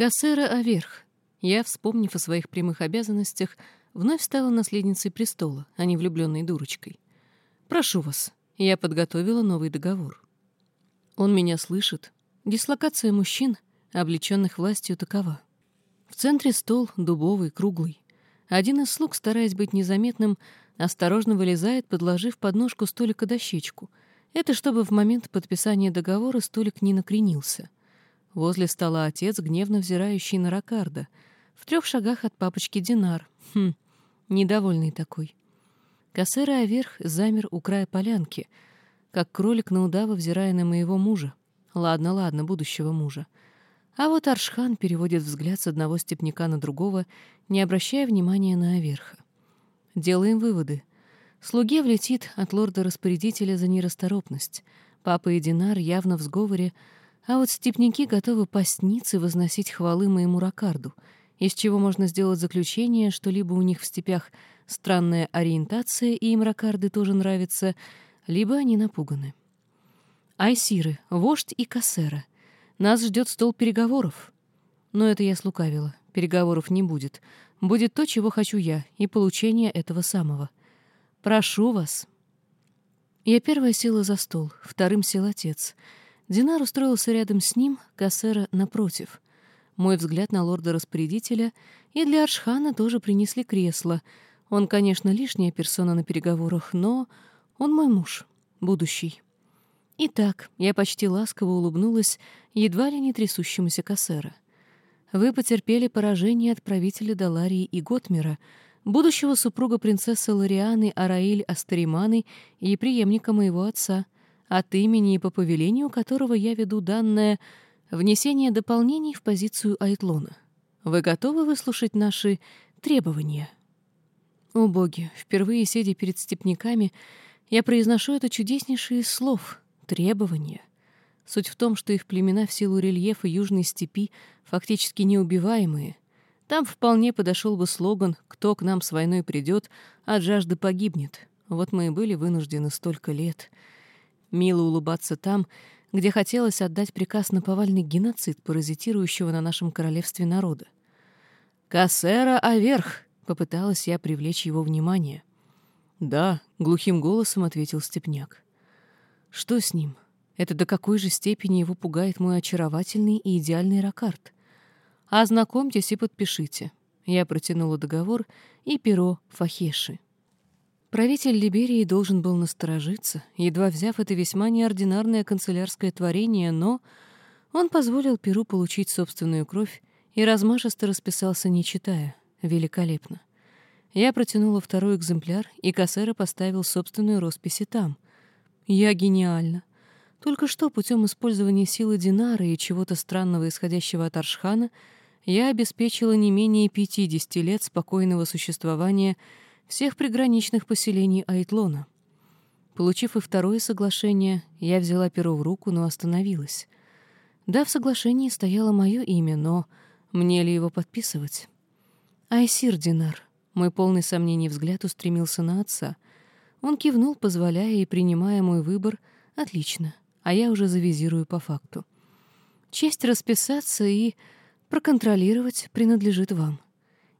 Кассера Аверх. Я, вспомнив о своих прямых обязанностях, вновь стала наследницей престола, а не влюбленной дурочкой. «Прошу вас, я подготовила новый договор». Он меня слышит. Дислокация мужчин, облеченных властью, такова. В центре стол, дубовый, круглый. Один из слуг, стараясь быть незаметным, осторожно вылезает, подложив подножку столика дощечку. Это чтобы в момент подписания договора столик не накренился. Возле стола отец, гневно взирающий на Ракарда. В трех шагах от папочки Динар. Хм, недовольный такой. Кассера Аверх замер у края полянки, как кролик на удава, взирая на моего мужа. Ладно, ладно, будущего мужа. А вот Аршхан переводит взгляд с одного степняка на другого, не обращая внимания на Аверха. Делаем выводы. Слуге влетит от лорда-распорядителя за нерасторопность. Папа и Динар явно в сговоре, а вот степняки готовы постниться и возносить хвалы моему Ракарду, из чего можно сделать заключение, что либо у них в степях странная ориентация, и им Ракарды тоже нравятся, либо они напуганы. Айсиры, вождь и Кассера. Нас ждет стол переговоров. Но это я слукавила. Переговоров не будет. Будет то, чего хочу я, и получение этого самого. Прошу вас. Я первая села за стол, вторым сел отец. Динар устроился рядом с ним, Кассера напротив. Мой взгляд на лорда-распорядителя, и для Аршхана тоже принесли кресло. Он, конечно, лишняя персона на переговорах, но он мой муж, будущий. Итак, я почти ласково улыбнулась едва ли не трясущемуся Кассера. Вы потерпели поражение от правителя Даларии и Готмера, будущего супруга принцессы Лорианы Араиль Астариманы и преемника моего отца, от имени и по повелению которого я веду данное внесение дополнений в позицию Айтлона. Вы готовы выслушать наши требования? О боги, впервые сидя перед степняками, я произношу это чудеснейшее из слов — требования. Суть в том, что их племена в силу рельефа Южной степи фактически неубиваемые. Там вполне подошел бы слоган «Кто к нам с войной придет, от жажды погибнет». Вот мы и были вынуждены столько лет. Мило улыбаться там, где хотелось отдать приказ на повальный геноцид паразитирующего на нашем королевстве народа. «Кассера Аверх!» — попыталась я привлечь его внимание. «Да», — глухим голосом ответил Степняк. Что с ним? Это до какой же степени его пугает мой очаровательный и идеальный ракард? Ознакомьтесь и подпишите. Я протянула договор и перо Фахеши. Правитель Либерии должен был насторожиться, едва взяв это весьма неординарное канцелярское творение, но он позволил Перу получить собственную кровь и размашисто расписался, не читая. Великолепно. Я протянула второй экземпляр, и Кассера поставил собственную роспись и там — я гениально. Только что путем использования силы Динара и чего-то странного, исходящего от Аршхана, я обеспечила не менее 50 лет спокойного существования всех приграничных поселений Айтлона. Получив и второе соглашение, я взяла перо в руку, но остановилась. Да, в соглашении стояло мое имя, но мне ли его подписывать? Айсир Динар. Мой полный сомнений взгляд устремился на отца — он кивнул, позволяя и принимая мой выбор. Отлично, а я уже завизирую по факту. Честь расписаться и проконтролировать принадлежит вам.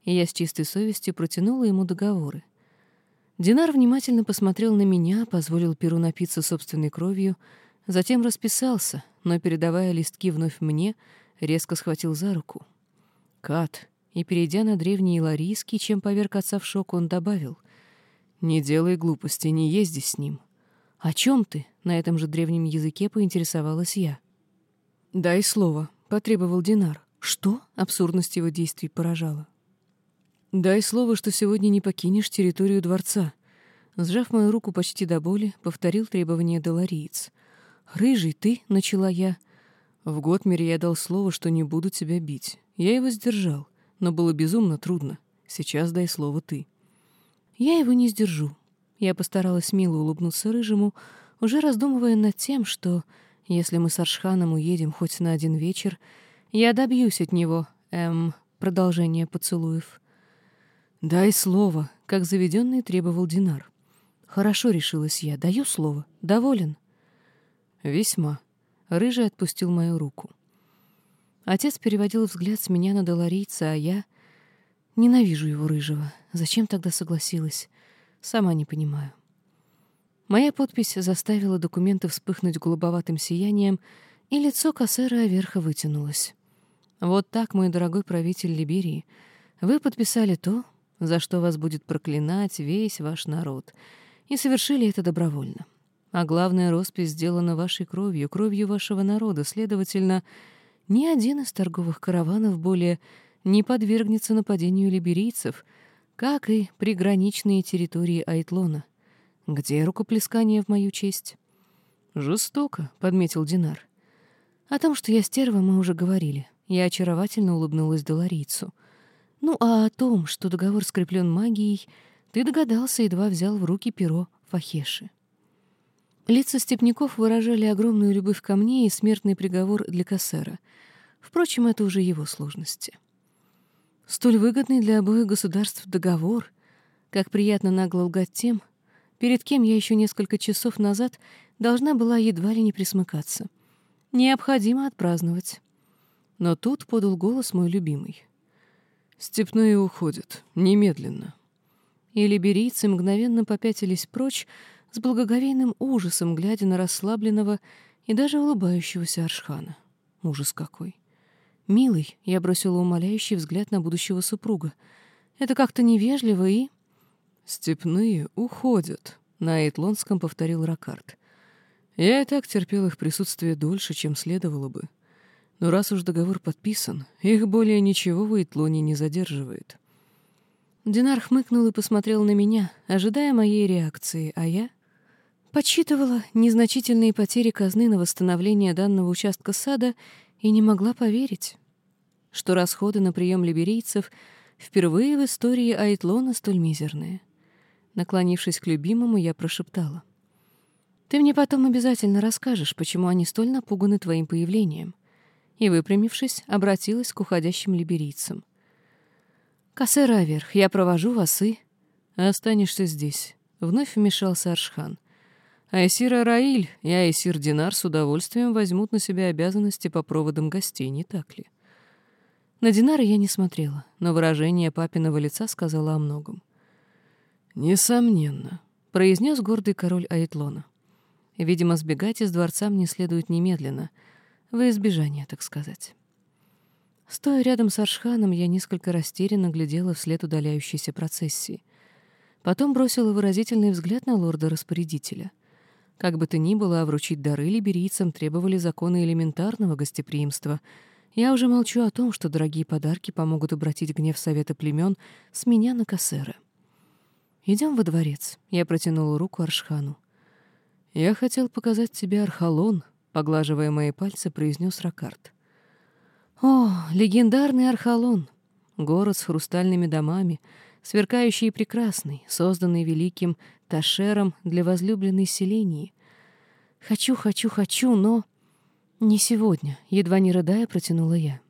И я с чистой совестью протянула ему договоры. Динар внимательно посмотрел на меня, позволил Перу напиться собственной кровью, затем расписался, но, передавая листки вновь мне, резко схватил за руку. «Кат», и, перейдя на древний ларийский, чем поверг отца в шок, он добавил — «Не делай глупости, не езди с ним». «О чем ты?» — на этом же древнем языке поинтересовалась я. «Дай слово», — потребовал Динар. «Что?» — абсурдность его действий поражала. «Дай слово, что сегодня не покинешь территорию дворца». Сжав мою руку почти до боли, повторил требование Долориец. «Рыжий, ты?» — начала я. В Готмере я дал слово, что не буду тебя бить. Я его сдержал, но было безумно трудно. Сейчас дай слово ты. Я его не сдержу. Я постаралась мило улыбнуться Рыжему, уже раздумывая над тем, что, если мы с Аршханом уедем хоть на один вечер, я добьюсь от него, эм, продолжения поцелуев. «Дай слово», — как заведенный требовал Динар. «Хорошо», — решилась я, — «даю слово. Доволен». «Весьма». Рыжий отпустил мою руку. Отец переводил взгляд с меня на доларийца, а я... Ненавижу его рыжего. Зачем тогда согласилась? Сама не понимаю. Моя подпись заставила документы вспыхнуть голубоватым сиянием, и лицо Кассера верха вытянулось. Вот так, мой дорогой правитель Либерии, вы подписали то, за что вас будет проклинать весь ваш народ, и совершили это добровольно. А главная роспись сделана вашей кровью, кровью вашего народа, следовательно, ни один из торговых караванов более не подвергнется нападению либерийцев, как и приграничные территории Айтлона. Где рукоплескание в мою честь? Жестоко, подметил Динар. О том, что я стерва, мы уже говорили. Я очаровательно улыбнулась Долорийцу. Ну, а о том, что договор скреплен магией, ты догадался, едва взял в руки перо Фахеши. Лица степняков выражали огромную любовь ко мне и смертный приговор для Кассера. Впрочем, это уже его сложности. Столь выгодный для обоих государств договор, как приятно нагло лгать тем, перед кем я еще несколько часов назад должна была едва ли не присмыкаться. Необходимо отпраздновать. Но тут подал голос мой любимый. «Степные уходят. Немедленно». И либерийцы мгновенно попятились прочь, с благоговейным ужасом, глядя на расслабленного и даже улыбающегося Аршхана. Ужас какой! «Милый», — я бросила умоляющий взгляд на будущего супруга, — «это как-то невежливо и...» «Степные уходят», — на Эйтлонском повторил Ракард. «Я и так терпел их присутствие дольше, чем следовало бы. Но раз уж договор подписан, их более ничего в Эйтлоне не задерживает». Динар хмыкнул и посмотрел на меня, ожидая моей реакции, а я... Подсчитывала незначительные потери казны на восстановление данного участка сада и не могла поверить, что расходы на прием либерийцев впервые в истории Айтлона столь мизерные. Наклонившись к любимому, я прошептала. «Ты мне потом обязательно расскажешь, почему они столь напуганы твоим появлением». И, выпрямившись, обратилась к уходящим либерийцам. «Кассер Аверх, я провожу вас и...» «Останешься здесь», — вновь вмешался Аршхан — Айсир Раиль и Айсир Динар с удовольствием возьмут на себя обязанности по проводам гостей, не так ли? На Динара я не смотрела, но выражение папиного лица сказала о многом. «Несомненно», — произнес гордый король Айтлона. «Видимо, сбегать из дворца мне следует немедленно, во избежание, так сказать». Стоя рядом с Аршханом, я несколько растерянно глядела вслед удаляющейся процессии. Потом бросила выразительный взгляд на лорда-распорядителя — как бы то ни было, а вручить дары либерийцам требовали законы элементарного гостеприимства. Я уже молчу о том, что дорогие подарки помогут обратить гнев Совета племен с меня на Кассера. Идем во дворец», — я протянула руку Аршхану. «Я хотел показать тебе Архалон», — поглаживая мои пальцы, произнес Ракарт. «О, легендарный Архалон! Город с хрустальными домами, сверкающий и прекрасный, созданный великим Ташером для возлюбленной Селении. Хочу, хочу, хочу, но... Не сегодня, едва не рыдая, протянула я.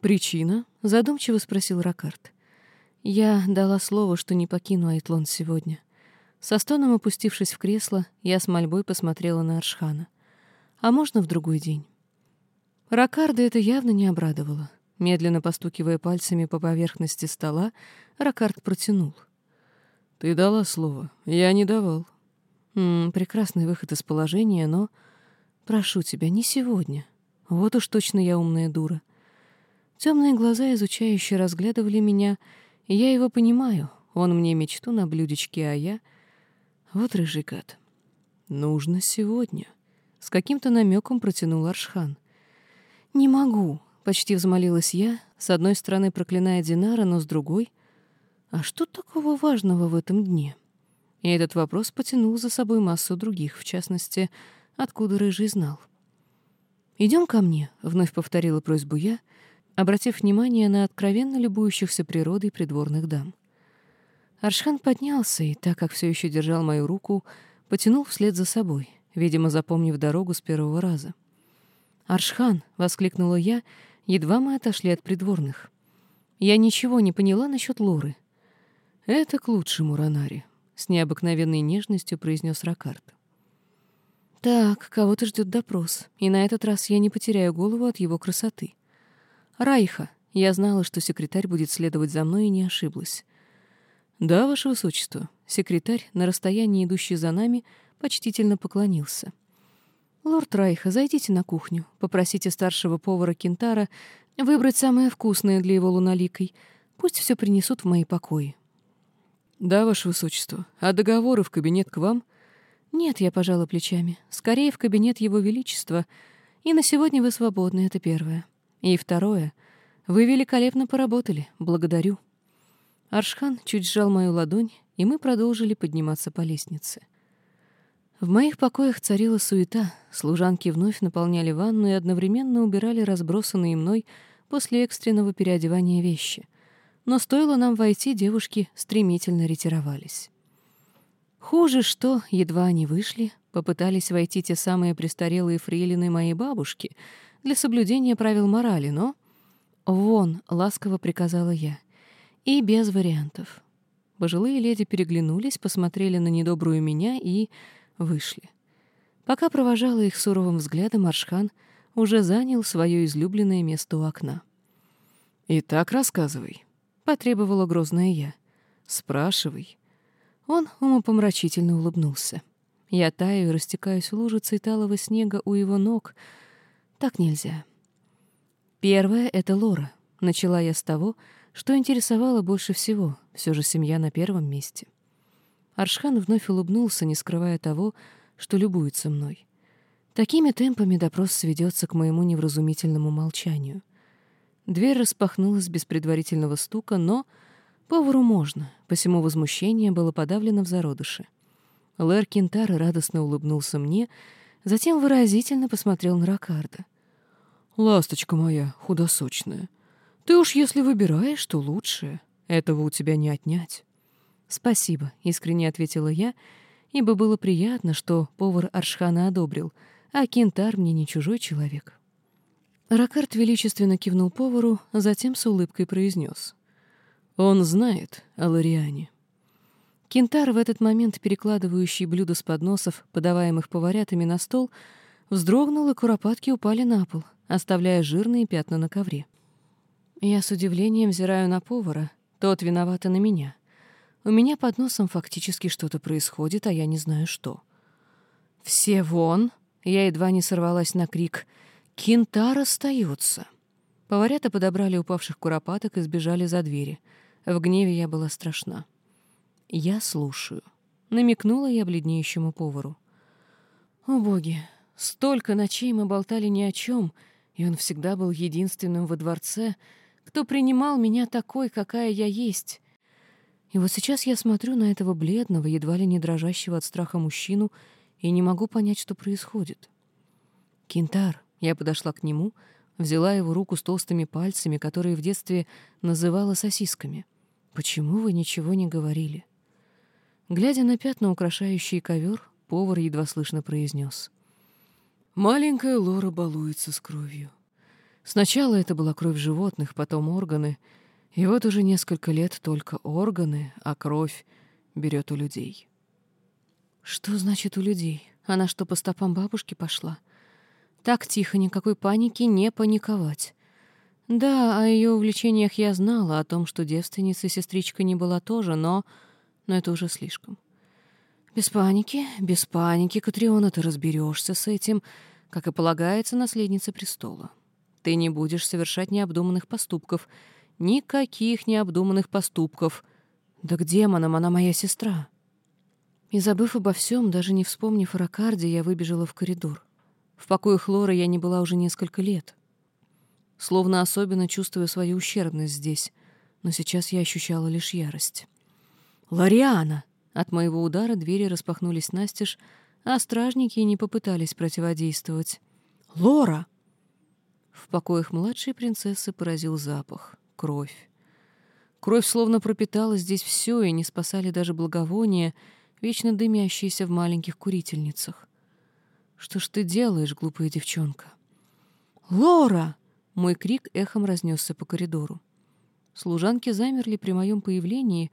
«Причина?» — задумчиво спросил Ракарт. Я дала слово, что не покину Айтлон сегодня. Со стоном опустившись в кресло, я с мольбой посмотрела на Аршхана. «А можно в другой день?» Ракарда это явно не обрадовало. Медленно постукивая пальцами по поверхности стола, Ракард протянул. «Ты дала слово. Я не давал». М -м, «Прекрасный выход из положения, но...» «Прошу тебя, не сегодня. Вот уж точно я умная дура». Темные глаза изучающе разглядывали меня, и я его понимаю. Он мне мечту на блюдечке, а я... Вот рыжий гад. «Нужно сегодня», — с каким-то намеком протянул Аршхан. «Не могу», — почти взмолилась я, с одной стороны проклиная Динара, но с другой а что такого важного в этом дне? И этот вопрос потянул за собой массу других, в частности, откуда Рыжий знал. «Идем ко мне», — вновь повторила просьбу я, обратив внимание на откровенно любующихся природой придворных дам. Аршхан поднялся и, так как все еще держал мою руку, потянул вслед за собой, видимо, запомнив дорогу с первого раза. «Аршхан!» — воскликнула я, едва мы отошли от придворных. Я ничего не поняла насчет Лоры — «Это к лучшему, Ронари», — с необыкновенной нежностью произнес Ракард. Так, кого-то ждет допрос, и на этот раз я не потеряю голову от его красоты. Райха. Я знала, что секретарь будет следовать за мной, и не ошиблась. Да, ваше высочество. Секретарь, на расстоянии идущий за нами, почтительно поклонился. «Лорд Райха, зайдите на кухню, попросите старшего повара Кентара выбрать самое вкусное для его луналикой. Пусть все принесут в мои покои». «Да, ваше высочество. А договоры в кабинет к вам?» «Нет, я пожала плечами. Скорее в кабинет его величества. И на сегодня вы свободны, это первое. И второе. Вы великолепно поработали. Благодарю». Аршхан чуть сжал мою ладонь, и мы продолжили подниматься по лестнице. В моих покоях царила суета, служанки вновь наполняли ванну и одновременно убирали разбросанные мной после экстренного переодевания вещи. Но стоило нам войти, девушки стремительно ретировались. Хуже что, едва они вышли, попытались войти те самые престарелые фрейлины моей бабушки для соблюдения правил морали, но... «Вон!» — ласково приказала я. И без вариантов. Пожилые леди переглянулись, посмотрели на недобрую меня и вышли. Пока провожала их суровым взглядом, Аршхан уже занял свое излюбленное место у окна. «Итак, рассказывай», — потребовала грозная я. «Спрашивай». Он умопомрачительно улыбнулся. Я таю и растекаюсь лужицей талого снега у его ног. Так нельзя. Первое — это Лора. Начала я с того, что интересовало больше всего. Все же семья на первом месте. Аршхан вновь улыбнулся, не скрывая того, что любуется мной. Такими темпами допрос сведется к моему невразумительному молчанию. Дверь распахнулась без предварительного стука, но повару можно, посему возмущение было подавлено в зародыше. Лэр Кентар радостно улыбнулся мне, затем выразительно посмотрел на Ракарда. «Ласточка моя, худосочная, ты уж если выбираешь, то лучшее. Этого у тебя не отнять». «Спасибо», — искренне ответила я, ибо было приятно, что повар Аршхана одобрил, а кентар мне не чужой человек. Ракарт величественно кивнул повару, затем с улыбкой произнес. «Он знает о Лориане». Кентар, в этот момент перекладывающий блюда с подносов, подаваемых поварятами на стол, вздрогнул, и куропатки упали на пол, оставляя жирные пятна на ковре. Я с удивлением взираю на повара, тот виновата на меня. У меня под носом фактически что-то происходит, а я не знаю что. «Все вон!» Я едва не сорвалась на крик. «Кентар остается!» Поварята подобрали упавших куропаток и сбежали за двери. В гневе я была страшна. «Я слушаю», — намекнула я бледнеющему повару. «О, боги! Столько ночей мы болтали ни о чем, и он всегда был единственным во дворце, кто принимал меня такой, какая я есть. И вот сейчас я смотрю на этого бледного, едва ли не дрожащего от страха мужчину и не могу понять, что происходит. «Кентар», — я подошла к нему, взяла его руку с толстыми пальцами, которые в детстве называла сосисками. «Почему вы ничего не говорили?» Глядя на пятна, украшающие ковер, повар едва слышно произнес. «Маленькая Лора балуется с кровью. Сначала это была кровь животных, потом органы — и вот уже несколько лет только органы, а кровь берет у людей. Что значит у людей? Она что, по стопам бабушки пошла? Так тихо, никакой паники, не паниковать. Да, о ее увлечениях я знала, о том, что девственницей сестричка не была тоже, но... Но это уже слишком. Без паники, без паники, Катриона, ты разберешься с этим, как и полагается наследнице престола. Ты не будешь совершать необдуманных поступков — Никаких необдуманных поступков. Да к демонам она моя сестра. И забыв обо всем, даже не вспомнив о Ракарде, я выбежала в коридор. В покое Хлоры я не была уже несколько лет. Словно особенно чувствую свою ущербность здесь, но сейчас я ощущала лишь ярость. «Лориана!» От моего удара двери распахнулись настежь, а стражники не попытались противодействовать. «Лора!» В покоях младшей принцессы поразил запах кровь. Кровь словно пропитала здесь все, и не спасали даже благовония, вечно дымящиеся в маленьких курительницах. «Что ж ты делаешь, глупая девчонка?» «Лора!» — мой крик эхом разнесся по коридору. Служанки замерли при моем появлении,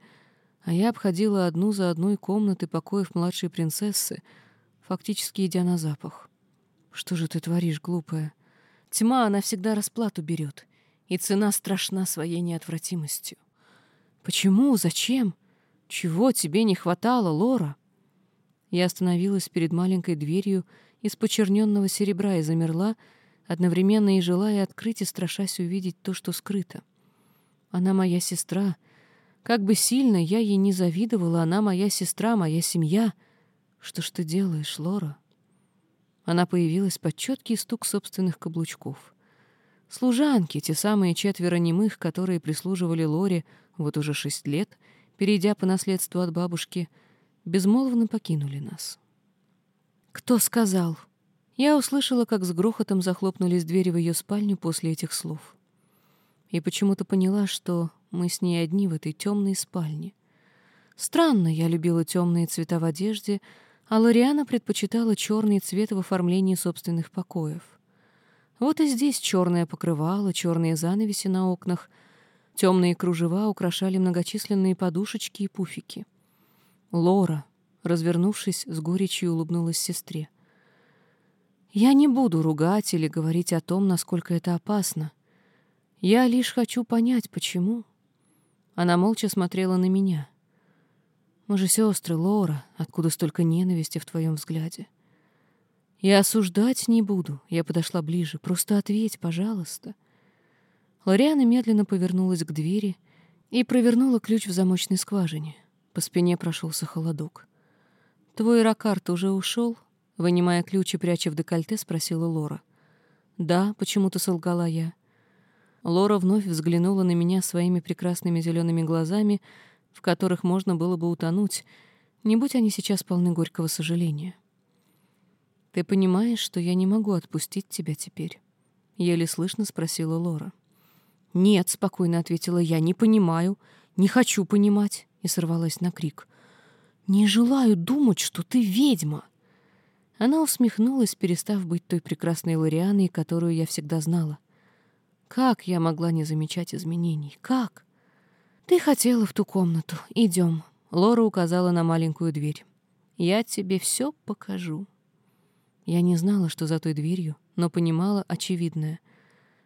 а я обходила одну за одной комнаты покоев младшей принцессы, фактически идя на запах. «Что же ты творишь, глупая? Тьма, она всегда расплату берет, и цена страшна своей неотвратимостью. Почему? Зачем? Чего тебе не хватало, Лора?» Я остановилась перед маленькой дверью из почерненного серебра и замерла, одновременно и желая открыть и страшась увидеть то, что скрыто. Она моя сестра. Как бы сильно я ей не завидовала, она моя сестра, моя семья. Что ж ты делаешь, Лора? Она появилась под четкий стук собственных каблучков. Служанки, те самые четверо немых, которые прислуживали Лоре вот уже шесть лет, перейдя по наследству от бабушки, безмолвно покинули нас. «Кто сказал?» Я услышала, как с грохотом захлопнулись двери в ее спальню после этих слов. И почему-то поняла, что мы с ней одни в этой темной спальне. Странно, я любила темные цвета в одежде, а Лориана предпочитала черный цвет в оформлении собственных покоев. Вот и здесь черное покрывало, черные занавеси на окнах, темные кружева украшали многочисленные подушечки и пуфики. Лора, развернувшись, с горечью улыбнулась сестре. Я не буду ругать или говорить о том, насколько это опасно. Я лишь хочу понять, почему. Она молча смотрела на меня. Мы же сестры, Лора, откуда столько ненависти в твоем взгляде? Я осуждать не буду. Я подошла ближе. Просто ответь, пожалуйста. Лориана медленно повернулась к двери и провернула ключ в замочной скважине. По спине прошелся холодок. «Твой ракарт уже ушел?» Вынимая ключ и пряча в декольте, спросила Лора. «Да», — почему-то солгала я. Лора вновь взглянула на меня своими прекрасными зелеными глазами, в которых можно было бы утонуть, не будь они сейчас полны горького сожаления. «Ты понимаешь, что я не могу отпустить тебя теперь?» — еле слышно спросила Лора. «Нет», — спокойно ответила я, — «не понимаю, не хочу понимать», — и сорвалась на крик. «Не желаю думать, что ты ведьма!» Она усмехнулась, перестав быть той прекрасной Лорианой, которую я всегда знала. Как я могла не замечать изменений? Как? Ты хотела в ту комнату. Идем. Лора указала на маленькую дверь. Я тебе все покажу. Я не знала, что за той дверью, но понимала очевидное.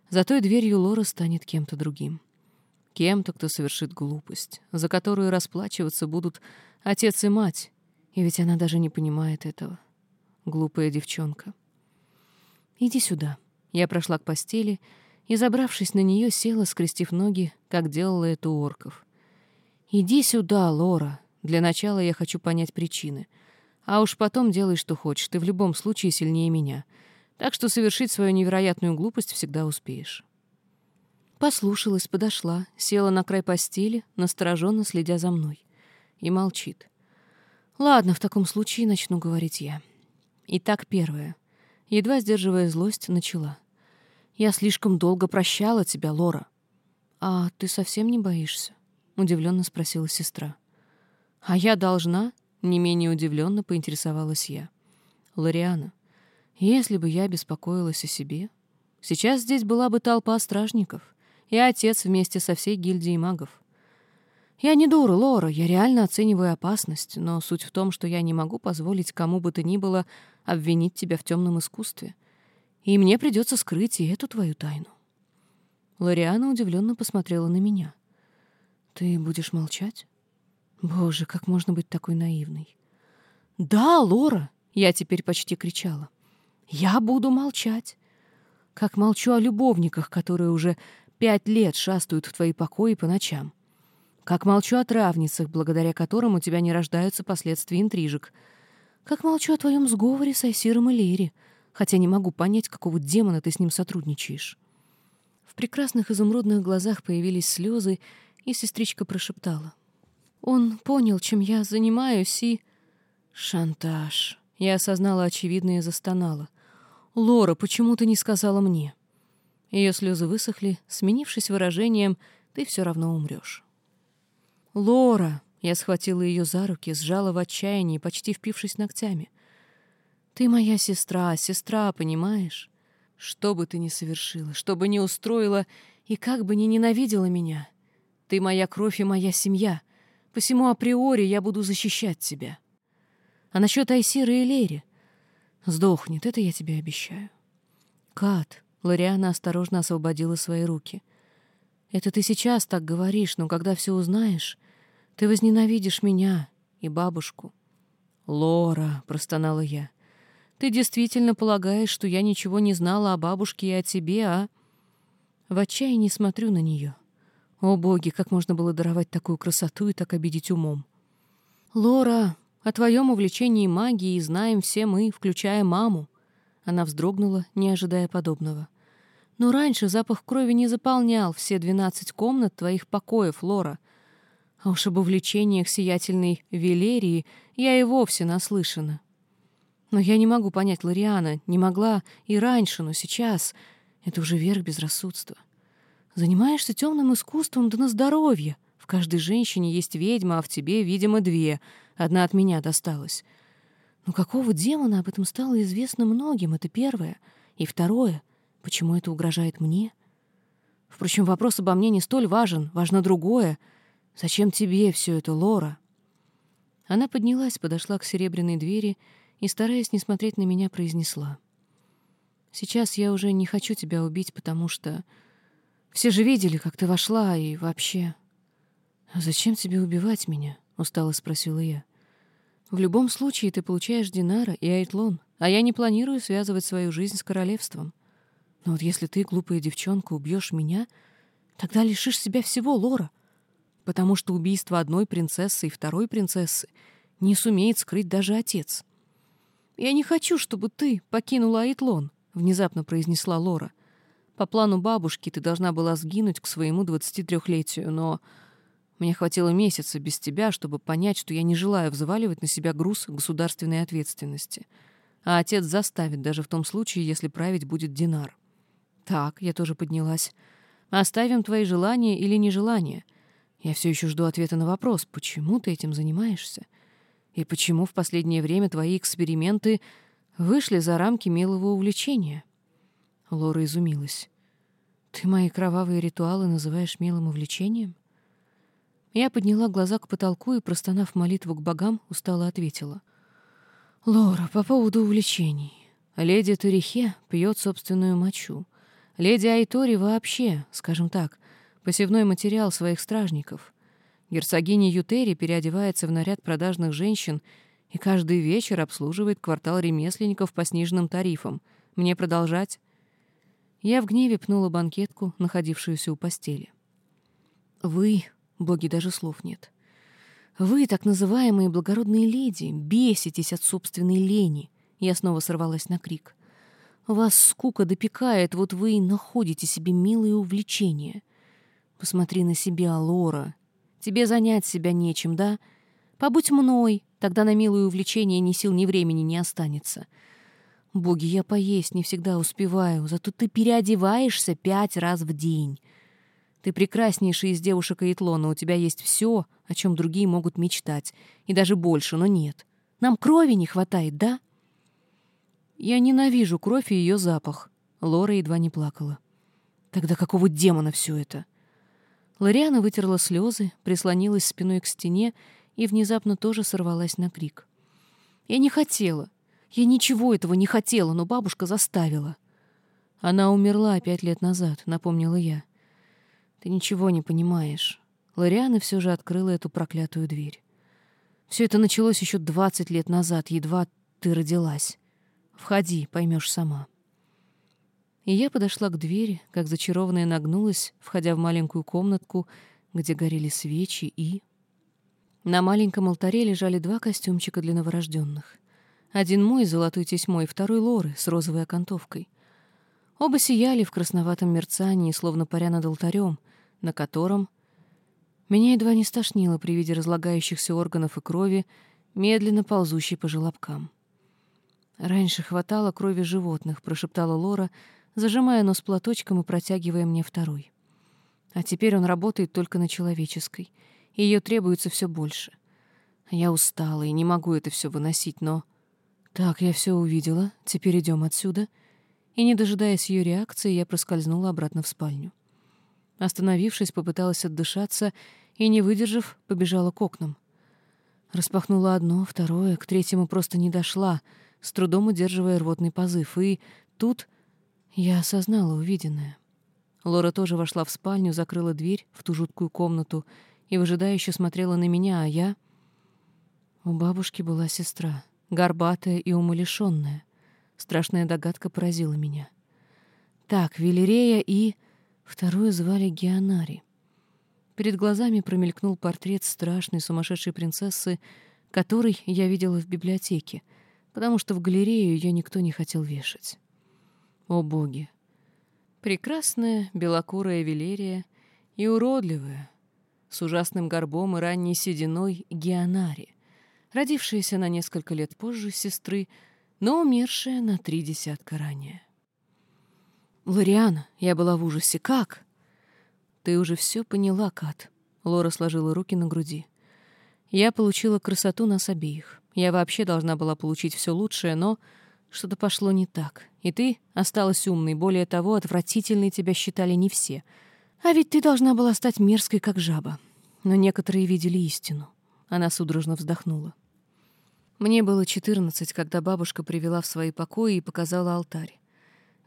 За той дверью Лора станет кем-то другим. Кем-то, кто совершит глупость, за которую расплачиваться будут отец и мать. И ведь она даже не понимает этого глупая девчонка. «Иди сюда». Я прошла к постели и, забравшись на нее, села, скрестив ноги, как делала это у орков. «Иди сюда, Лора. Для начала я хочу понять причины. А уж потом делай, что хочешь. Ты в любом случае сильнее меня. Так что совершить свою невероятную глупость всегда успеешь». Послушалась, подошла, села на край постели, настороженно следя за мной. И молчит. «Ладно, в таком случае начну говорить я». Итак, первое. Едва сдерживая злость, начала. «Я слишком долго прощала тебя, Лора». «А ты совсем не боишься?» — удивленно спросила сестра. «А я должна?» — не менее удивленно поинтересовалась я. «Лориана, если бы я беспокоилась о себе, сейчас здесь была бы толпа стражников и отец вместе со всей гильдией магов. Я не дура, Лора, я реально оцениваю опасность, но суть в том, что я не могу позволить кому бы то ни было обвинить тебя в темном искусстве. И мне придется скрыть и эту твою тайну. Лориана удивленно посмотрела на меня. Ты будешь молчать? Боже, как можно быть такой наивной? Да, Лора, я теперь почти кричала. Я буду молчать. Как молчу о любовниках, которые уже пять лет шастают в твои покои по ночам. Как молчу о травницах, благодаря которым у тебя не рождаются последствия интрижек. Как молчу о твоем сговоре с Айсиром и Лери, хотя не могу понять, какого демона ты с ним сотрудничаешь. В прекрасных изумрудных глазах появились слезы, и сестричка прошептала. Он понял, чем я занимаюсь, и... Шантаж. Я осознала очевидное и застонала. «Лора, почему ты не сказала мне?» Ее слезы высохли, сменившись выражением «ты все равно умрешь». «Лора!» — я схватила ее за руки, сжала в отчаянии, почти впившись ногтями. «Ты моя сестра, сестра, понимаешь? Что бы ты ни совершила, что бы ни устроила и как бы ни ненавидела меня, ты моя кровь и моя семья, посему априори я буду защищать тебя. А насчет Айсиры и Лери, Сдохнет, это я тебе обещаю. Кат, Лориана осторожно освободила свои руки. Это ты сейчас так говоришь, но когда все узнаешь, ты возненавидишь меня и бабушку. Лора, простонала я. Ты действительно полагаешь, что я ничего не знала о бабушке и о тебе, а? В отчаянии смотрю на нее. О боги, как можно было даровать такую красоту и так обидеть умом? Лора, о твоем увлечении магией знаем все мы, включая маму. Она вздрогнула, не ожидая подобного. Но раньше запах крови не заполнял все двенадцать комнат твоих покоев, Лора. А уж об увлечениях сиятельной Велерии я и вовсе наслышана. Но я не могу понять Лориана, не могла и раньше, но сейчас это уже верх безрассудства. Занимаешься темным искусством, да на здоровье. В каждой женщине есть ведьма, а в тебе, видимо, две — Одна от меня досталась. Но какого демона об этом стало известно многим? Это первое. И второе. Почему это угрожает мне? Впрочем, вопрос обо мне не столь важен. Важно другое. Зачем тебе все это, Лора? Она поднялась, подошла к серебряной двери и, стараясь не смотреть на меня, произнесла. «Сейчас я уже не хочу тебя убить, потому что... Все же видели, как ты вошла, и вообще...» «А зачем тебе убивать меня?» — устало спросила я. В любом случае ты получаешь Динара и Айтлон, а я не планирую связывать свою жизнь с королевством. Но вот если ты, глупая девчонка, убьешь меня, тогда лишишь себя всего, Лора. Потому что убийство одной принцессы и второй принцессы не сумеет скрыть даже отец. «Я не хочу, чтобы ты покинула Айтлон», — внезапно произнесла Лора. «По плану бабушки ты должна была сгинуть к своему двадцати трехлетию, но мне хватило месяца без тебя, чтобы понять, что я не желаю взваливать на себя груз государственной ответственности. А отец заставит, даже в том случае, если править будет Динар. Так, я тоже поднялась. Оставим твои желания или нежелания. Я все еще жду ответа на вопрос, почему ты этим занимаешься? И почему в последнее время твои эксперименты вышли за рамки милого увлечения? Лора изумилась. Ты мои кровавые ритуалы называешь милым увлечением? Я подняла глаза к потолку и, простонав молитву к богам, устало ответила. «Лора, по поводу увлечений. Леди Терехе пьет собственную мочу. Леди Айтори вообще, скажем так, посевной материал своих стражников. Герцогиня Ютери переодевается в наряд продажных женщин и каждый вечер обслуживает квартал ремесленников по сниженным тарифам. Мне продолжать?» Я в гневе пнула банкетку, находившуюся у постели. «Вы, Боги даже слов нет. Вы, так называемые благородные леди, беситесь от собственной лени. Я снова сорвалась на крик. Вас скука допекает, вот вы и находите себе милые увлечения. Посмотри на себя, Лора. Тебе занять себя нечем, да? Побудь мной, тогда на милые увлечения ни сил, ни времени не останется. Боги, я поесть не всегда успеваю, зато ты переодеваешься пять раз в день. Ты прекраснейшая из девушек Айтлона, у тебя есть все, о чем другие могут мечтать, и даже больше, но нет. Нам крови не хватает, да? Я ненавижу кровь и ее запах. Лора едва не плакала. Тогда какого демона все это? Лориана вытерла слезы, прислонилась спиной к стене и внезапно тоже сорвалась на крик. Я не хотела. Я ничего этого не хотела, но бабушка заставила. Она умерла пять лет назад, напомнила я. Ты ничего не понимаешь. Лориана все же открыла эту проклятую дверь. Все это началось еще двадцать лет назад, едва ты родилась. Входи, поймешь сама. И я подошла к двери, как зачарованная нагнулась, входя в маленькую комнатку, где горели свечи и... На маленьком алтаре лежали два костюмчика для новорожденных. Один мой золотой тесьмой, второй Лоры с розовой окантовкой. Оба сияли в красноватом мерцании, словно паря над алтарем, на котором... Меня едва не стошнило при виде разлагающихся органов и крови, медленно ползущей по желобкам. «Раньше хватало крови животных», — прошептала Лора, зажимая нос платочком и протягивая мне второй. «А теперь он работает только на человеческой, и ее требуется все больше. Я устала и не могу это все выносить, но...» «Так, я все увидела, теперь идем отсюда», и, не дожидаясь ее реакции, я проскользнула обратно в спальню. Остановившись, попыталась отдышаться и, не выдержав, побежала к окнам. Распахнула одно, второе, к третьему просто не дошла. с трудом удерживая рвотный позыв, и тут я осознала увиденное. Лора тоже вошла в спальню, закрыла дверь в ту жуткую комнату и выжидающе смотрела на меня, а я... У бабушки была сестра, горбатая и умалишенная. Страшная догадка поразила меня. Так, Велерея и... Вторую звали Геонари. Перед глазами промелькнул портрет страшной сумасшедшей принцессы, который я видела в библиотеке, потому что в галерею ее никто не хотел вешать. О боги! Прекрасная белокурая Велерия и уродливая, с ужасным горбом и ранней сединой Геонари, родившаяся на несколько лет позже сестры, но умершая на три десятка ранее. «Лориана, я была в ужасе. Как?» «Ты уже все поняла, Кат», — Лора сложила руки на груди. «Я получила красоту нас обеих. Я вообще должна была получить все лучшее, но что-то пошло не так. И ты осталась умной. Более того, отвратительной тебя считали не все. А ведь ты должна была стать мерзкой, как жаба. Но некоторые видели истину». Она судорожно вздохнула. Мне было четырнадцать, когда бабушка привела в свои покои и показала алтарь.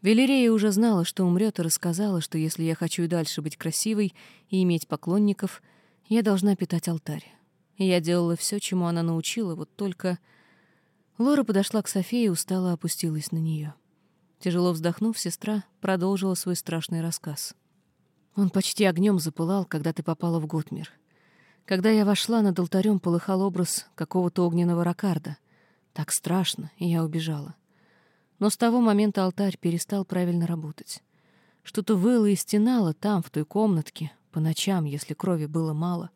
Велерея уже знала, что умрет, и рассказала, что если я хочу и дальше быть красивой и иметь поклонников, я должна питать алтарь. Я делала все, чему она научила, вот только... Лора подошла к Софии и устало опустилась на нее. Тяжело вздохнув, сестра продолжила свой страшный рассказ. Он почти огнем запылал, когда ты попала в Готмир. Когда я вошла, над алтарем полыхал образ какого-то огненного ракарда. Так страшно, и я убежала. Но с того момента алтарь перестал правильно работать. Что-то выло и стенало там, в той комнатке, по ночам, если крови было мало,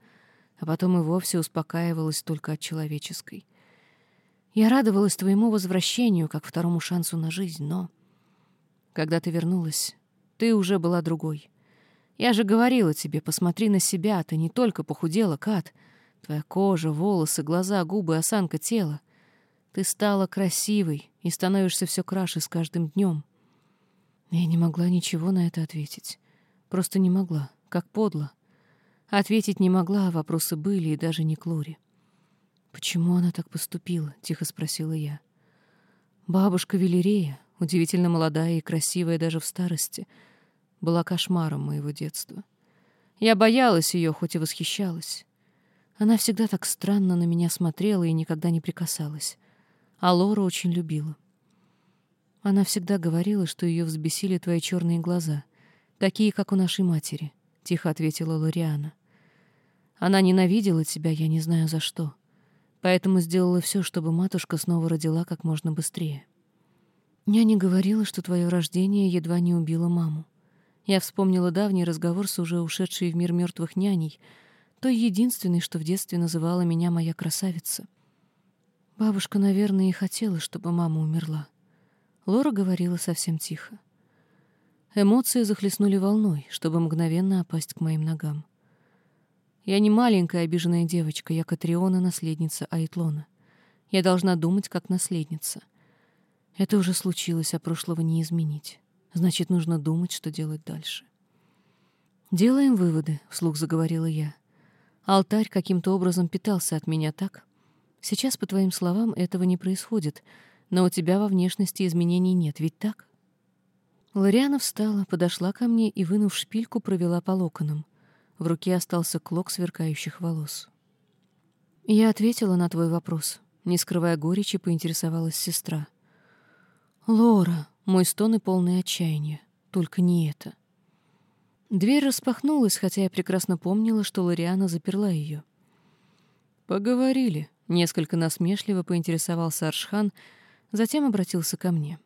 а потом и вовсе успокаивалась только от человеческой. Я радовалась твоему возвращению, как второму шансу на жизнь, но... Когда ты вернулась, ты уже была другой — я же говорила тебе, посмотри на себя, ты не только похудела, Кат. Твоя кожа, волосы, глаза, губы, осанка тела. Ты стала красивой и становишься все краше с каждым днем. Я не могла ничего на это ответить. Просто не могла, как подло. Ответить не могла, а вопросы были, и даже не к Лоре. «Почему она так поступила?» — тихо спросила я. Бабушка Велерея, удивительно молодая и красивая даже в старости — была кошмаром моего детства. Я боялась ее, хоть и восхищалась. Она всегда так странно на меня смотрела и никогда не прикасалась. А Лора очень любила. Она всегда говорила, что ее взбесили твои черные глаза, такие, как у нашей матери, — тихо ответила Лориана. Она ненавидела тебя, я не знаю за что, поэтому сделала все, чтобы матушка снова родила как можно быстрее. Няня говорила, что твое рождение едва не убило маму. Я вспомнила давний разговор с уже ушедшей в мир мертвых няней, той единственной, что в детстве называла меня моя красавица. Бабушка, наверное, и хотела, чтобы мама умерла. Лора говорила совсем тихо. Эмоции захлестнули волной, чтобы мгновенно опасть к моим ногам. Я не маленькая обиженная девочка, я Катриона, наследница Айтлона. Я должна думать, как наследница. Это уже случилось, а прошлого не изменить. Значит, нужно думать, что делать дальше. «Делаем выводы», — вслух заговорила я. «Алтарь каким-то образом питался от меня, так? Сейчас, по твоим словам, этого не происходит, но у тебя во внешности изменений нет, ведь так?» Лориана встала, подошла ко мне и, вынув шпильку, провела по локонам. В руке остался клок сверкающих волос. Я ответила на твой вопрос. Не скрывая горечи, поинтересовалась сестра. «Лора», мой стон и полное отчаяние. Только не это. Дверь распахнулась, хотя я прекрасно помнила, что Лориана заперла ее. «Поговорили», — несколько насмешливо поинтересовался Аршхан, затем обратился ко мне.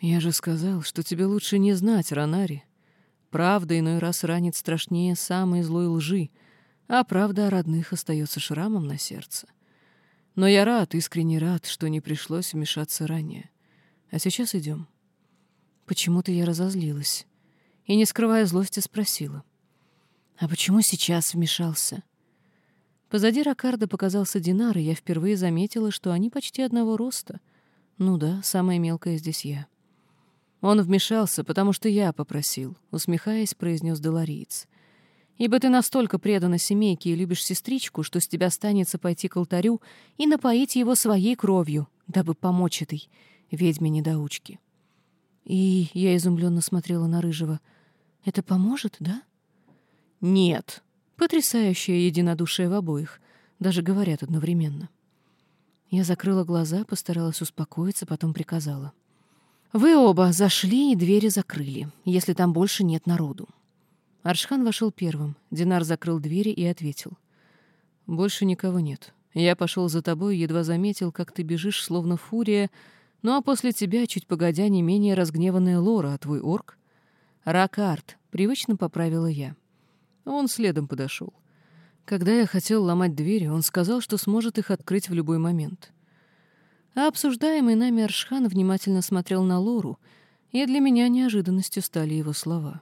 «Я же сказал, что тебе лучше не знать, Ранари. Правда иной раз ранит страшнее самой злой лжи, а правда о родных остается шрамом на сердце. Но я рад, искренне рад, что не пришлось вмешаться ранее. А сейчас идем. Почему-то я разозлилась и, не скрывая злости, спросила. «А почему сейчас вмешался?» Позади Ракарда показался Динар, и я впервые заметила, что они почти одного роста. Ну да, самая мелкая здесь я. Он вмешался, потому что я попросил, усмехаясь, произнес Делариец. Ибо ты настолько предана семейке и любишь сестричку, что с тебя станется пойти к алтарю и напоить его своей кровью, дабы помочь этой ведьме-недоучке. И я изумленно смотрела на Рыжего. «Это поможет, да?» «Нет». Потрясающее единодушие в обоих. Даже говорят одновременно. Я закрыла глаза, постаралась успокоиться, потом приказала. «Вы оба зашли и двери закрыли, если там больше нет народу». Аршхан вошел первым. Динар закрыл двери и ответил. «Больше никого нет. Я пошел за тобой, едва заметил, как ты бежишь, словно фурия, ну а после тебя, чуть погодя, не менее разгневанная Лора, а твой орк?» «Ракарт», — привычно поправила я. Он следом подошел. Когда я хотел ломать двери, он сказал, что сможет их открыть в любой момент. А обсуждаемый нами Аршхан внимательно смотрел на Лору, и для меня неожиданностью стали его слова.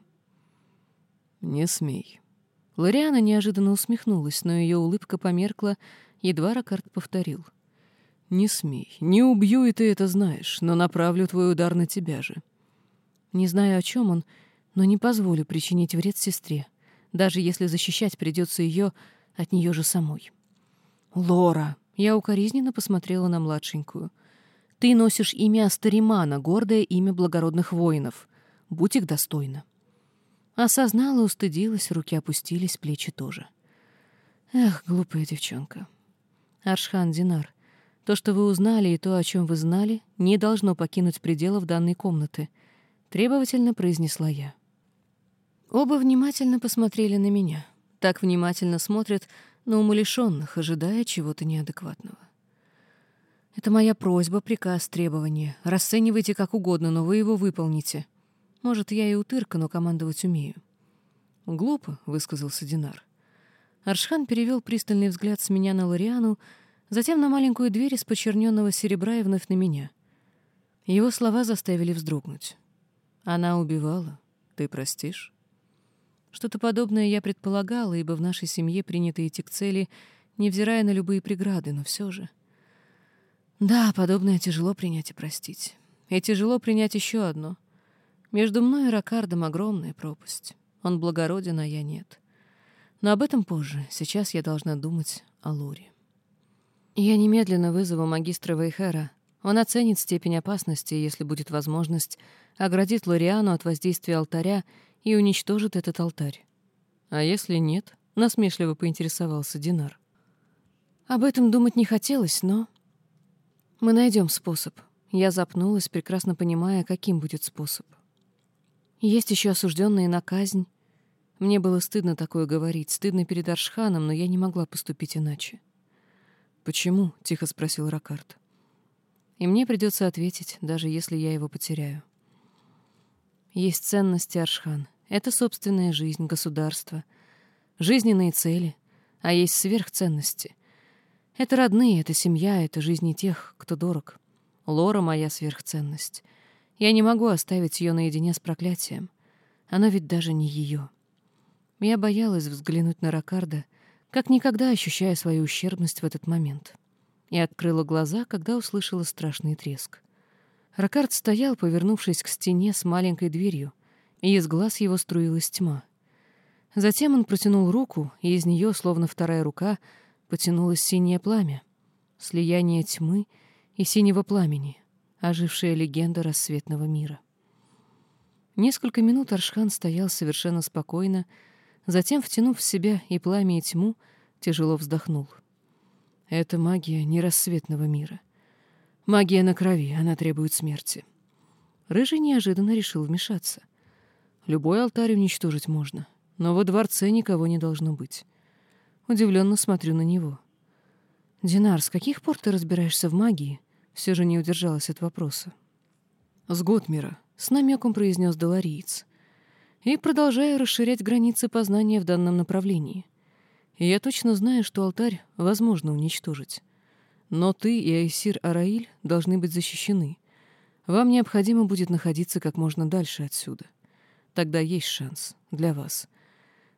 «Не смей». Лориана неожиданно усмехнулась, но ее улыбка померкла, едва Ракард повторил. «Не смей. Не убью, и ты это знаешь, но направлю твой удар на тебя же». Не знаю, о чем он, но не позволю причинить вред сестре даже если защищать придется ее от нее же самой. «Лора!» — я укоризненно посмотрела на младшенькую. «Ты носишь имя Астаримана, гордое имя благородных воинов. Будь их достойна». Осознала, устыдилась, руки опустились, плечи тоже. Эх, глупая девчонка. Аршхан Динар, то, что вы узнали, и то, о чем вы знали, не должно покинуть пределов данной комнаты, требовательно произнесла я. Оба внимательно посмотрели на меня. Так внимательно смотрят на умалишенных, ожидая чего-то неадекватного. Это моя просьба, приказ, требование. Расценивайте как угодно, но вы его выполните. Может, я и утырка, но командовать умею. Глупо, — высказался Динар. Аршхан перевел пристальный взгляд с меня на Лориану, затем на маленькую дверь из почерненного серебра и вновь на меня. Его слова заставили вздрогнуть. Она убивала. Ты простишь? Что-то подобное я предполагала, ибо в нашей семье принято идти к цели, невзирая на любые преграды, но все же... Да, подобное тяжело принять и простить. И тяжело принять еще одно. Между мной и Ракардом огромная пропасть. Он благороден, а я нет. Но об этом позже. Сейчас я должна думать о Лоре. Я немедленно вызову магистра Вейхера. Он оценит степень опасности, если будет возможность, оградит Лориану от воздействия алтаря и уничтожит этот алтарь. А если нет, насмешливо поинтересовался Динар. Об этом думать не хотелось, но... Мы найдем способ. Я запнулась, прекрасно понимая, каким будет способ. Есть еще осужденные на казнь. Мне было стыдно такое говорить, стыдно перед Аршханом, но я не могла поступить иначе. «Почему?» — тихо спросил Ракарт. «И мне придется ответить, даже если я его потеряю. Есть ценности, Аршхан, это собственная жизнь, государство, жизненные цели, а есть сверхценности. Это родные, это семья, это жизни тех, кто дорог. Лора — моя сверхценность. Я не могу оставить ее наедине с проклятием. Оно ведь даже не ее. Я боялась взглянуть на Ракарда, как никогда ощущая свою ущербность в этот момент. И открыла глаза, когда услышала страшный треск. Ракард стоял, повернувшись к стене с маленькой дверью — и из глаз его струилась тьма. Затем он протянул руку, и из нее, словно вторая рука, потянулось синее пламя. Слияние тьмы и синего пламени, ожившая легенда рассветного мира. Несколько минут Аршхан стоял совершенно спокойно, затем, втянув в себя и пламя, и тьму, тяжело вздохнул. Это магия не рассветного мира. Магия на крови, она требует смерти. Рыжий неожиданно решил вмешаться — Любой алтарь уничтожить можно, но во дворце никого не должно быть. Удивленно смотрю на него. «Динар, с каких пор ты разбираешься в магии?» Все же не удержалась от вопроса. «С Готмира», — с намеком произнес Долариец. «И продолжаю расширять границы познания в данном направлении. Я точно знаю, что алтарь возможно уничтожить. Но ты и Айсир Араиль должны быть защищены. Вам необходимо будет находиться как можно дальше отсюда. Тогда есть шанс для вас.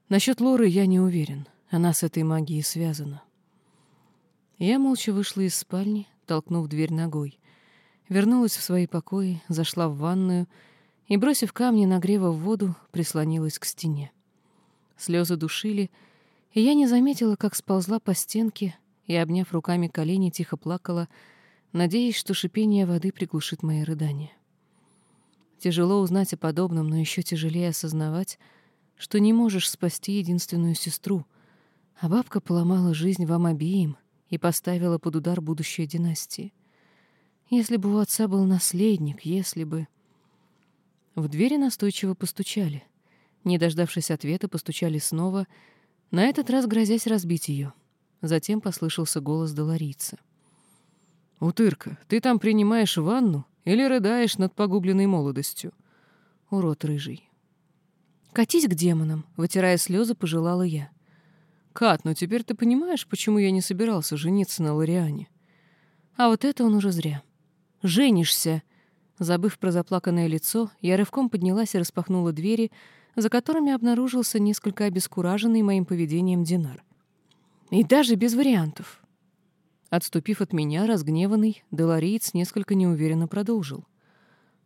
Насчет Лоры я не уверен. Она с этой магией связана. Я молча вышла из спальни, толкнув дверь ногой. Вернулась в свои покои, зашла в ванную и, бросив камни нагрева в воду, прислонилась к стене. Слезы душили, и я не заметила, как сползла по стенке и, обняв руками колени, тихо плакала, надеясь, что шипение воды приглушит мои рыдания. Тяжело узнать о подобном, но еще тяжелее осознавать, что не можешь спасти единственную сестру, а бабка поломала жизнь вам обеим и поставила под удар будущее династии. Если бы у отца был наследник, если бы... В двери настойчиво постучали. Не дождавшись ответа, постучали снова, на этот раз грозясь разбить ее. Затем послышался голос Долорица. «Утырка, ты там принимаешь ванну или рыдаешь над погубленной молодостью?» Урод рыжий. «Катись к демонам», — вытирая слезы, пожелала я. «Кат, ну теперь ты понимаешь, почему я не собирался жениться на Лориане?» А вот это он уже зря. «Женишься!» Забыв про заплаканное лицо, я рывком поднялась и распахнула двери, за которыми обнаружился несколько обескураженный моим поведением Динар. И даже без вариантов. Отступив от меня, разгневанный, Делариец несколько неуверенно продолжил.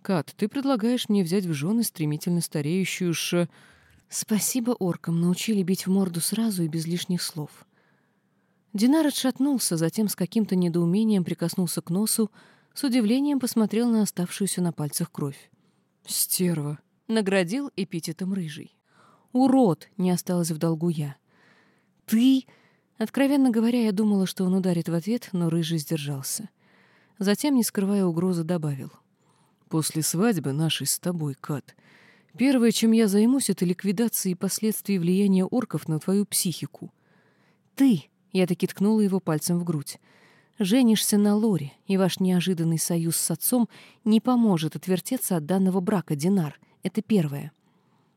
«Кат, ты предлагаешь мне взять в жены стремительно стареющую ш...» Спасибо оркам, научили бить в морду сразу и без лишних слов. Динар отшатнулся, затем с каким-то недоумением прикоснулся к носу, с удивлением посмотрел на оставшуюся на пальцах кровь. «Стерва!» — наградил эпитетом рыжий. «Урод!» — не осталось в долгу я. «Ты...» Откровенно говоря, я думала, что он ударит в ответ, но рыжий сдержался. Затем, не скрывая угрозы, добавил. После свадьбы нашей с тобой, Кат, первое, чем я займусь, это ликвидацией последствий влияния орков на твою психику. Ты, я таки ткнула его пальцем в грудь, женишься на Лоре, и ваш неожиданный союз с отцом не поможет отвертеться от данного брака, Динар. Это первое.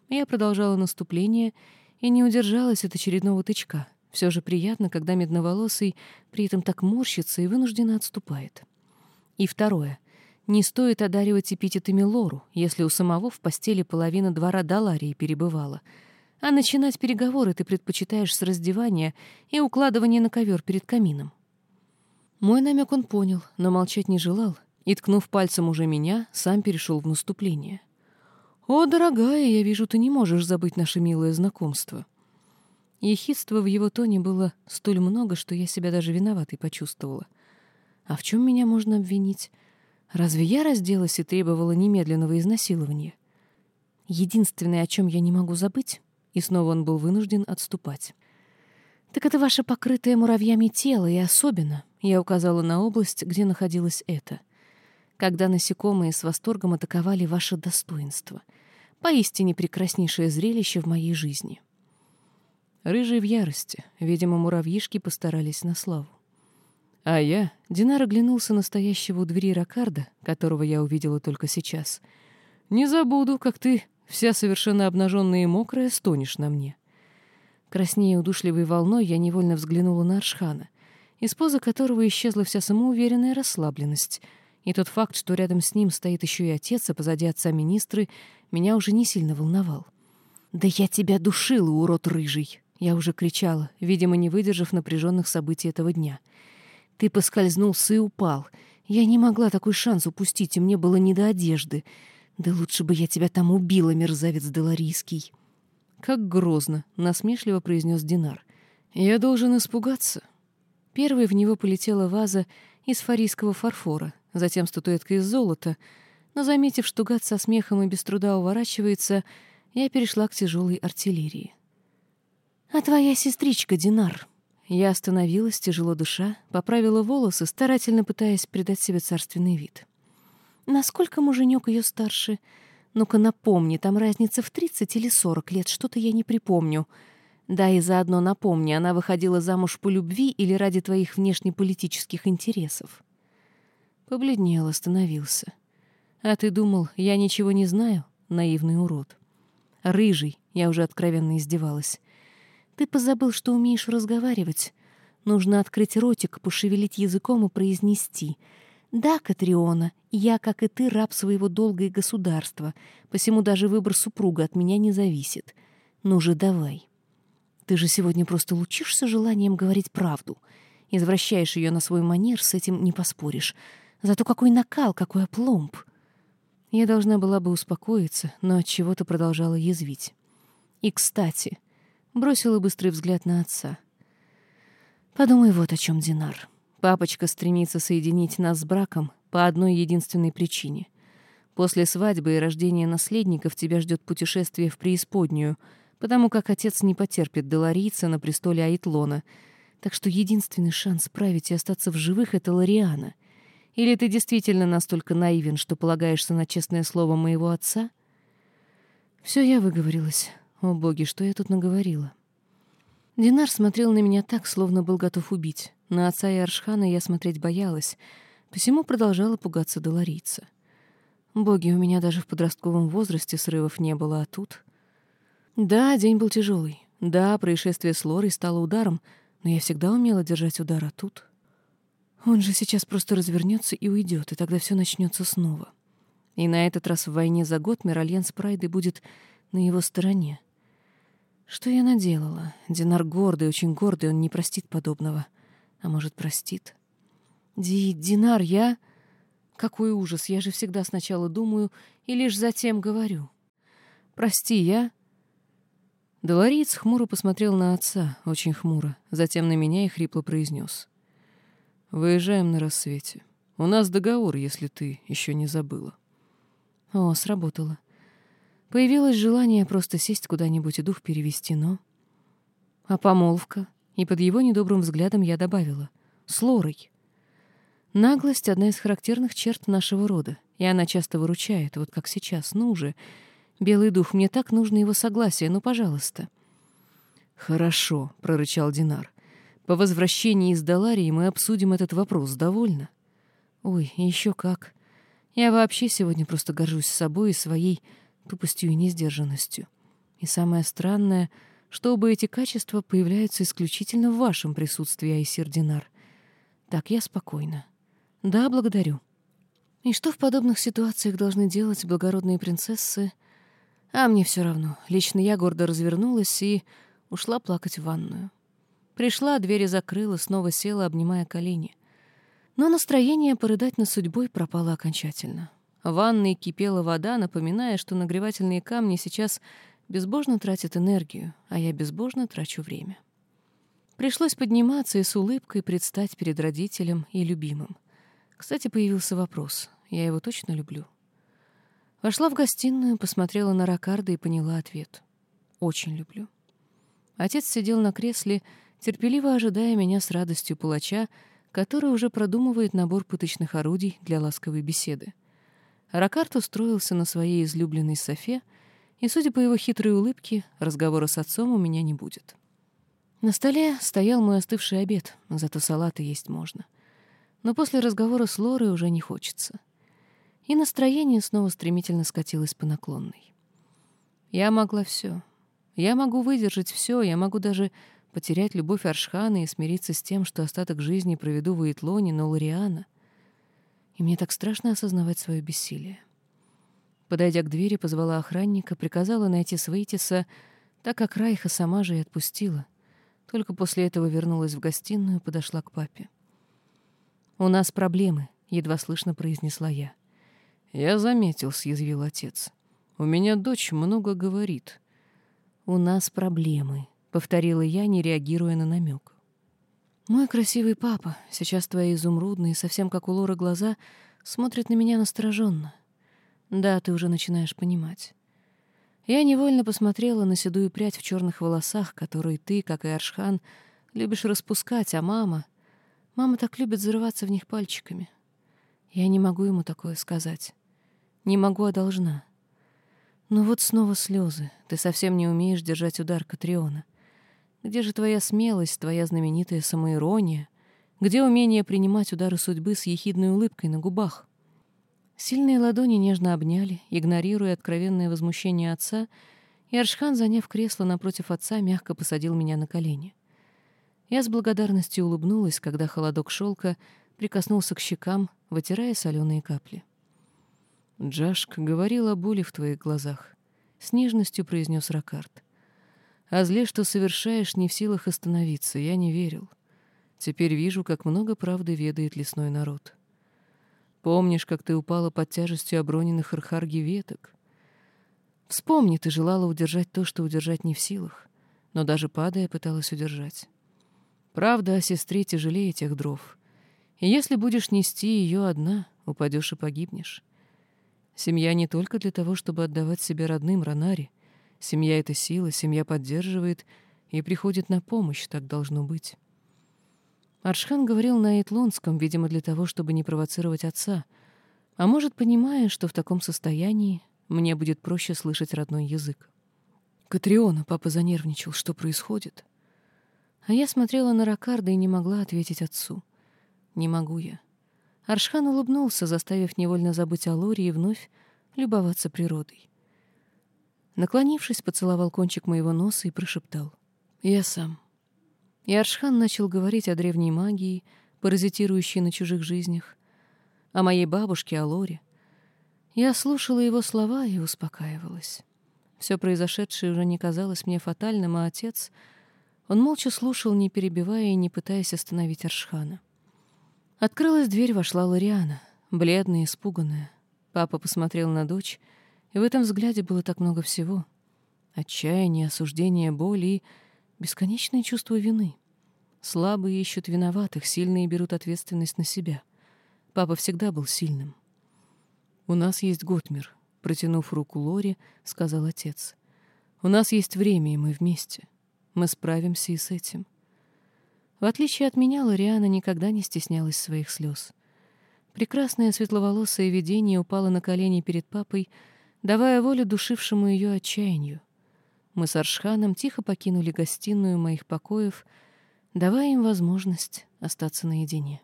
Я продолжала наступление и не удержалась от очередного тычка. Все же приятно, когда медноволосый при этом так морщится и вынужденно отступает. И второе. Не стоит одаривать эпитетами Лору, если у самого в постели половина двора Даларии перебывала. А начинать переговоры ты предпочитаешь с раздевания и укладывания на ковер перед камином. Мой намек он понял, но молчать не желал, и, ткнув пальцем уже меня, сам перешел в наступление. «О, дорогая, я вижу, ты не можешь забыть наше милое знакомство». Ехидства в его тоне было столь много, что я себя даже виноватой почувствовала. А в чем меня можно обвинить? Разве я разделась и требовала немедленного изнасилования? Единственное, о чем я не могу забыть, и снова он был вынужден отступать. Так это ваше покрытое муравьями тело, и особенно, я указала на область, где находилось это, когда насекомые с восторгом атаковали ваше достоинство. Поистине прекраснейшее зрелище в моей жизни. Рыжий в ярости, видимо, муравьишки постарались на славу. А я, Динар оглянулся на стоящего у двери Ракарда, которого я увидела только сейчас. Не забуду, как ты, вся совершенно обнаженная и мокрая, стонешь на мне. Краснее удушливой волной я невольно взглянула на Аршхана, из позы которого исчезла вся самоуверенная расслабленность, и тот факт, что рядом с ним стоит еще и отец, а позади отца министры, меня уже не сильно волновал. «Да я тебя душила, урод рыжий!» Я уже кричала, видимо, не выдержав напряженных событий этого дня — ты поскользнулся и упал. Я не могла такой шанс упустить, и мне было не до одежды. Да лучше бы я тебя там убила, мерзавец Деларийский. Как грозно, насмешливо произнес Динар. Я должен испугаться. Первой в него полетела ваза из фарийского фарфора, затем статуэтка из золота, но, заметив, что гад со смехом и без труда уворачивается, я перешла к тяжелой артиллерии. «А твоя сестричка, Динар?» Я остановилась, тяжело дыша, поправила волосы, старательно пытаясь придать себе царственный вид. Насколько муженек ее старше? Ну-ка напомни, там разница в тридцать или сорок лет, что-то я не припомню. Да и заодно напомни, она выходила замуж по любви или ради твоих внешнеполитических интересов. Побледнел, остановился. А ты думал, я ничего не знаю, наивный урод? Рыжий, я уже откровенно издевалась. Ты позабыл, что умеешь разговаривать. Нужно открыть ротик, пошевелить языком и произнести. Да, Катриона, я, как и ты, раб своего долга и государства, посему даже выбор супруга от меня не зависит. Ну же, давай. Ты же сегодня просто лучишься желанием говорить правду. Извращаешь ее на свой манер, с этим не поспоришь. Зато какой накал, какой опломб. Я должна была бы успокоиться, но от чего то продолжала язвить. И, кстати, Бросила быстрый взгляд на отца. «Подумай вот о чем, Динар. Папочка стремится соединить нас с браком по одной единственной причине. После свадьбы и рождения наследников тебя ждет путешествие в преисподнюю, потому как отец не потерпит Деларийца на престоле Айтлона. Так что единственный шанс править и остаться в живых — это Лориана. Или ты действительно настолько наивен, что полагаешься на честное слово моего отца? Все я выговорилась. О боги, что я тут наговорила? Динар смотрел на меня так, словно был готов убить. На отца и Аршхана я смотреть боялась, посему продолжала пугаться Доларийца. Боги, у меня даже в подростковом возрасте срывов не было, а тут... Да, день был тяжелый. Да, происшествие с Лорой стало ударом, но я всегда умела держать удар, а тут... Он же сейчас просто развернется и уйдет, и тогда все начнется снова. И на этот раз в войне за год Миральен с Прайдой будет на его стороне. Что я наделала? Динар гордый, очень гордый, он не простит подобного. А может, простит? Ди, Динар, я... Какой ужас, я же всегда сначала думаю и лишь затем говорю. Прости, я... Долориец хмуро посмотрел на отца, очень хмуро, затем на меня и хрипло произнес. «Выезжаем на рассвете. У нас договор, если ты еще не забыла». О, сработало. Появилось желание просто сесть куда-нибудь и дух перевести, но... А помолвка? И под его недобрым взглядом я добавила. С Лорой. Наглость — одна из характерных черт нашего рода, и она часто выручает, вот как сейчас. Ну же, белый дух, мне так нужно его согласие, ну, пожалуйста. «Хорошо», — прорычал Динар. «По возвращении из Даларии мы обсудим этот вопрос, довольно?» «Ой, еще как. Я вообще сегодня просто горжусь собой и своей тупостью и несдержанностью. И самое странное, что оба эти качества появляются исключительно в вашем присутствии, Айсир Динар. Так, я спокойна. Да, благодарю. И что в подобных ситуациях должны делать благородные принцессы? А мне все равно. Лично я гордо развернулась и ушла плакать в ванную. Пришла, двери закрыла, снова села, обнимая колени. Но настроение порыдать над судьбой пропало окончательно. В ванной кипела вода, напоминая, что нагревательные камни сейчас безбожно тратят энергию, а я безбожно трачу время. Пришлось подниматься и с улыбкой предстать перед родителем и любимым. Кстати, появился вопрос. Я его точно люблю. Вошла в гостиную, посмотрела на Ракарда и поняла ответ. Очень люблю. Отец сидел на кресле, терпеливо ожидая меня с радостью палача, который уже продумывает набор пыточных орудий для ласковой беседы. Ракард устроился на своей излюбленной софе, и, судя по его хитрой улыбке, разговора с отцом у меня не будет. На столе стоял мой остывший обед, зато салаты есть можно но после разговора с Лорой уже не хочется. И настроение снова стремительно скатилось по наклонной. Я могла все. Я могу выдержать все, я могу даже потерять любовь Аршхана и смириться с тем, что остаток жизни проведу в Итлоне, но Лориана. И мне так страшно осознавать свое бессилие. Подойдя к двери, позвала охранника, приказала найти Свейтиса, так как Райха сама же и отпустила. Только после этого вернулась в гостиную и подошла к папе. «У нас проблемы», — едва слышно произнесла я. «Я заметил», — съязвил отец. «У меня дочь много говорит». «У нас проблемы», — повторила я, не реагируя на намек. «Мой красивый папа, сейчас твои изумрудные, совсем как у Лоры глаза, смотрят на меня настороженно. Да, ты уже начинаешь понимать». Я невольно посмотрела на седую прядь в черных волосах, которые ты, как и Аршхан, любишь распускать, а мама... Мама так любит зарываться в них пальчиками. Я не могу ему такое сказать. Не могу, а должна. Но вот снова слезы. Ты совсем не умеешь держать удар Катриона. Где же твоя смелость, твоя знаменитая самоирония? Где умение принимать удары судьбы с ехидной улыбкой на губах? Сильные ладони нежно обняли, игнорируя откровенное возмущение отца, и Аршхан, заняв кресло напротив отца, мягко посадил меня на колени. Я с благодарностью улыбнулась, когда холодок шелка прикоснулся к щекам, вытирая соленые капли. «Джашк говорил о боли в твоих глазах», — с нежностью произнес Ракард. «О зле, что совершаешь, не в силах остановиться, я не верил. Теперь вижу, как много правды ведает лесной народ. Помнишь, как ты упала под тяжестью оброненных архарги веток? Вспомни, ты желала удержать то, что удержать не в силах, но даже падая пыталась удержать. Правда о сестре тяжелее тех дров. И если будешь нести ее одна, упадешь и погибнешь. Семья не только для того, чтобы отдавать себе родным Ронари. Семья — это сила, семья поддерживает и приходит на помощь, так должно быть. Аршхан говорил на Эйтлонском, видимо, для того, чтобы не провоцировать отца, а может, понимая, что в таком состоянии мне будет проще слышать родной язык. «Катриона», — папа занервничал, — «что происходит?» А я смотрела на Ракарда и не могла ответить отцу. «Не могу я». Аршхан улыбнулся, заставив невольно забыть о Лоре и вновь любоваться природой. Наклонившись, поцеловал кончик моего носа и прошептал. «Я сам». И Аршхан начал говорить о древней магии, паразитирующей на чужих жизнях, о моей бабушке, о Лоре. Я слушала его слова и успокаивалась. Все произошедшее уже не казалось мне фатальным, а отец... Он молча слушал, не перебивая и не пытаясь остановить Аршхана. Открылась дверь, вошла Лориана, бледная, испуганная. Папа посмотрел на дочь, и в этом взгляде было так много всего. Отчаяние, осуждение, боль и бесконечное чувство вины. Слабые ищут виноватых, сильные берут ответственность на себя. Папа всегда был сильным. «У нас есть Готмир», — протянув руку Лори, сказал отец. «У нас есть время, и мы вместе. Мы справимся и с этим. В отличие от меня, Лориана никогда не стеснялась своих слез. Прекрасное светловолосое видение упало на колени перед папой, давая волю душившему ее отчаянию. Мы с Аршханом тихо покинули гостиную моих покоев, давая им возможность остаться наедине.